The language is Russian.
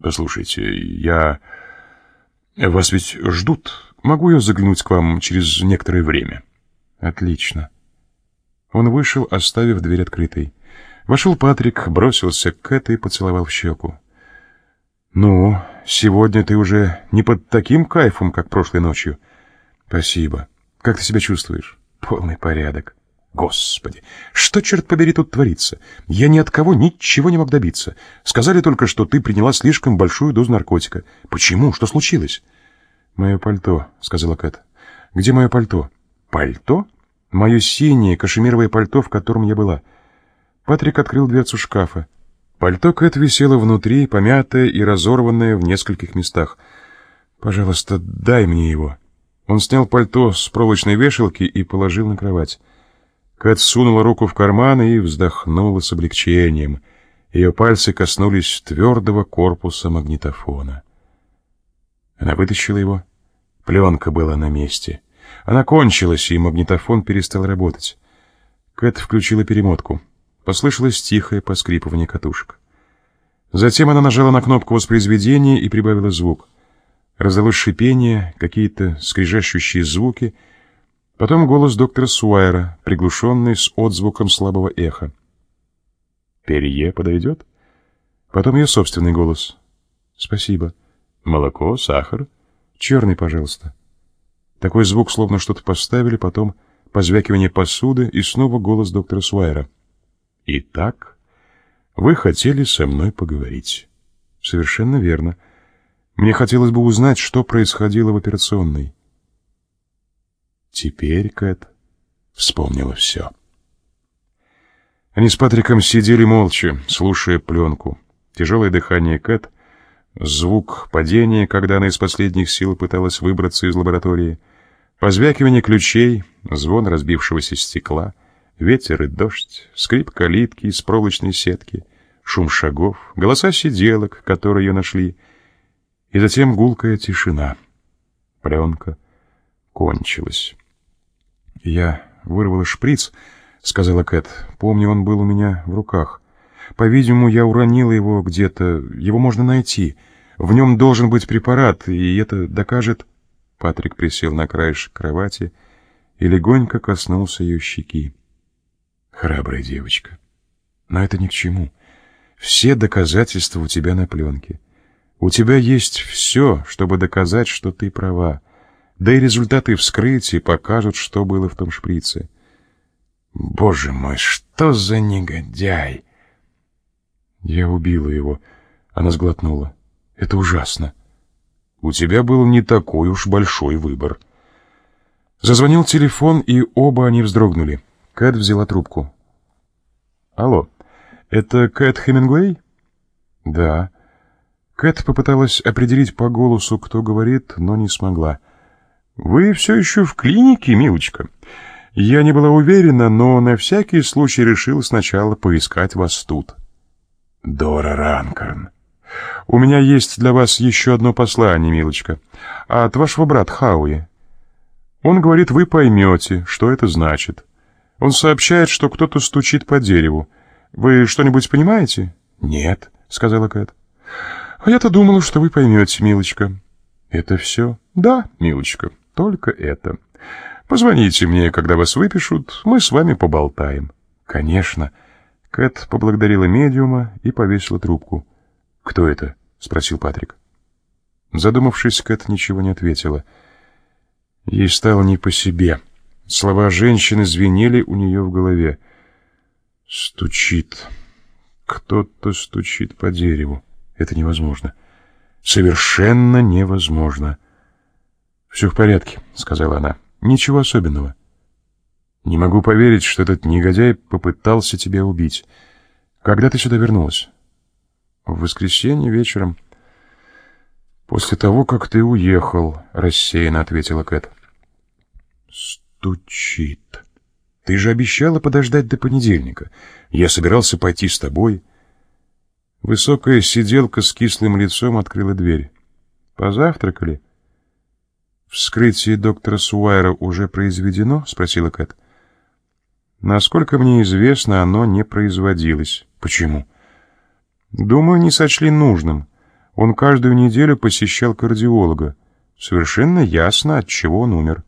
Послушайте, я... Вас ведь ждут. Могу я заглянуть к вам через некоторое время? Отлично. Он вышел, оставив дверь открытой. Вошел Патрик, бросился к Кэт и поцеловал в щеку. «Ну, сегодня ты уже не под таким кайфом, как прошлой ночью». «Спасибо. Как ты себя чувствуешь?» «Полный порядок». Господи, что, черт побери, тут творится? Я ни от кого ничего не мог добиться. Сказали только, что ты приняла слишком большую дозу наркотика. Почему? Что случилось? Мое пальто, сказала Кэт. Где мое пальто? Пальто? Мое синее кашемировое пальто, в котором я была. Патрик открыл дверцу шкафа. Пальто Кэт висело внутри, помятое и разорванное в нескольких местах. «Пожалуйста, дай мне его». Он снял пальто с проволочной вешалки и положил на кровать. Кэт сунула руку в карман и вздохнула с облегчением. Ее пальцы коснулись твердого корпуса магнитофона. Она вытащила его. Пленка была на месте. Она кончилась, и магнитофон перестал работать. Кэт включила перемотку. Послышалось тихое поскрипывание катушек. Затем она нажала на кнопку воспроизведения и прибавила звук. Раздалось шипение, какие-то скрижащущие звуки — Потом голос доктора Суайра, приглушенный с отзвуком слабого эха. «Перье подойдет?» Потом ее собственный голос. «Спасибо. Молоко, сахар. Черный, пожалуйста». Такой звук, словно что-то поставили, потом позвякивание посуды и снова голос доктора Суайра. «Итак, вы хотели со мной поговорить». «Совершенно верно. Мне хотелось бы узнать, что происходило в операционной». Теперь Кэт вспомнила все. Они с Патриком сидели молча, слушая пленку. Тяжелое дыхание Кэт, звук падения, когда она из последних сил пыталась выбраться из лаборатории, позвякивание ключей, звон разбившегося стекла, ветер и дождь, скрип калитки из проволочной сетки, шум шагов, голоса сиделок, которые ее нашли, и затем гулкая тишина. Пленка кончилась. «Я вырвала шприц», — сказала Кэт. «Помню, он был у меня в руках. По-видимому, я уронила его где-то. Его можно найти. В нем должен быть препарат, и это докажет...» Патрик присел на краешек кровати и легонько коснулся ее щеки. «Храбрая девочка. Но это ни к чему. Все доказательства у тебя на пленке. У тебя есть все, чтобы доказать, что ты права. Да и результаты вскрытия покажут, что было в том шприце. Боже мой, что за негодяй! Я убила его. Она сглотнула. Это ужасно. У тебя был не такой уж большой выбор. Зазвонил телефон, и оба они вздрогнули. Кэт взяла трубку. Алло, это Кэт Хемингуэй? Да. Кэт попыталась определить по голосу, кто говорит, но не смогла. «Вы все еще в клинике, милочка?» «Я не была уверена, но на всякий случай решил сначала поискать вас тут». «Дора Ранкорн, у меня есть для вас еще одно послание, милочка, от вашего брата Хауи. Он говорит, вы поймете, что это значит. Он сообщает, что кто-то стучит по дереву. Вы что-нибудь понимаете?» «Нет», — сказала Кэт. «А я-то думала, что вы поймете, милочка». «Это все?» «Да, милочка». Только это. Позвоните мне, когда вас выпишут, мы с вами поболтаем. Конечно. Кэт поблагодарила медиума и повесила трубку. Кто это? спросил Патрик. Задумавшись, Кэт ничего не ответила. Ей стало не по себе. Слова женщины звенели у нее в голове. Стучит. Кто-то стучит по дереву. Это невозможно. Совершенно невозможно. «Все в порядке», — сказала она. «Ничего особенного». «Не могу поверить, что этот негодяй попытался тебя убить. Когда ты сюда вернулась?» «В воскресенье вечером». «После того, как ты уехал», — рассеянно ответила Кэт. «Стучит. Ты же обещала подождать до понедельника. Я собирался пойти с тобой». Высокая сиделка с кислым лицом открыла дверь. «Позавтракали?» «Вскрытие доктора Суайра уже произведено?» — спросила Кэт. «Насколько мне известно, оно не производилось. Почему?» «Думаю, не сочли нужным. Он каждую неделю посещал кардиолога. Совершенно ясно, от чего он умер.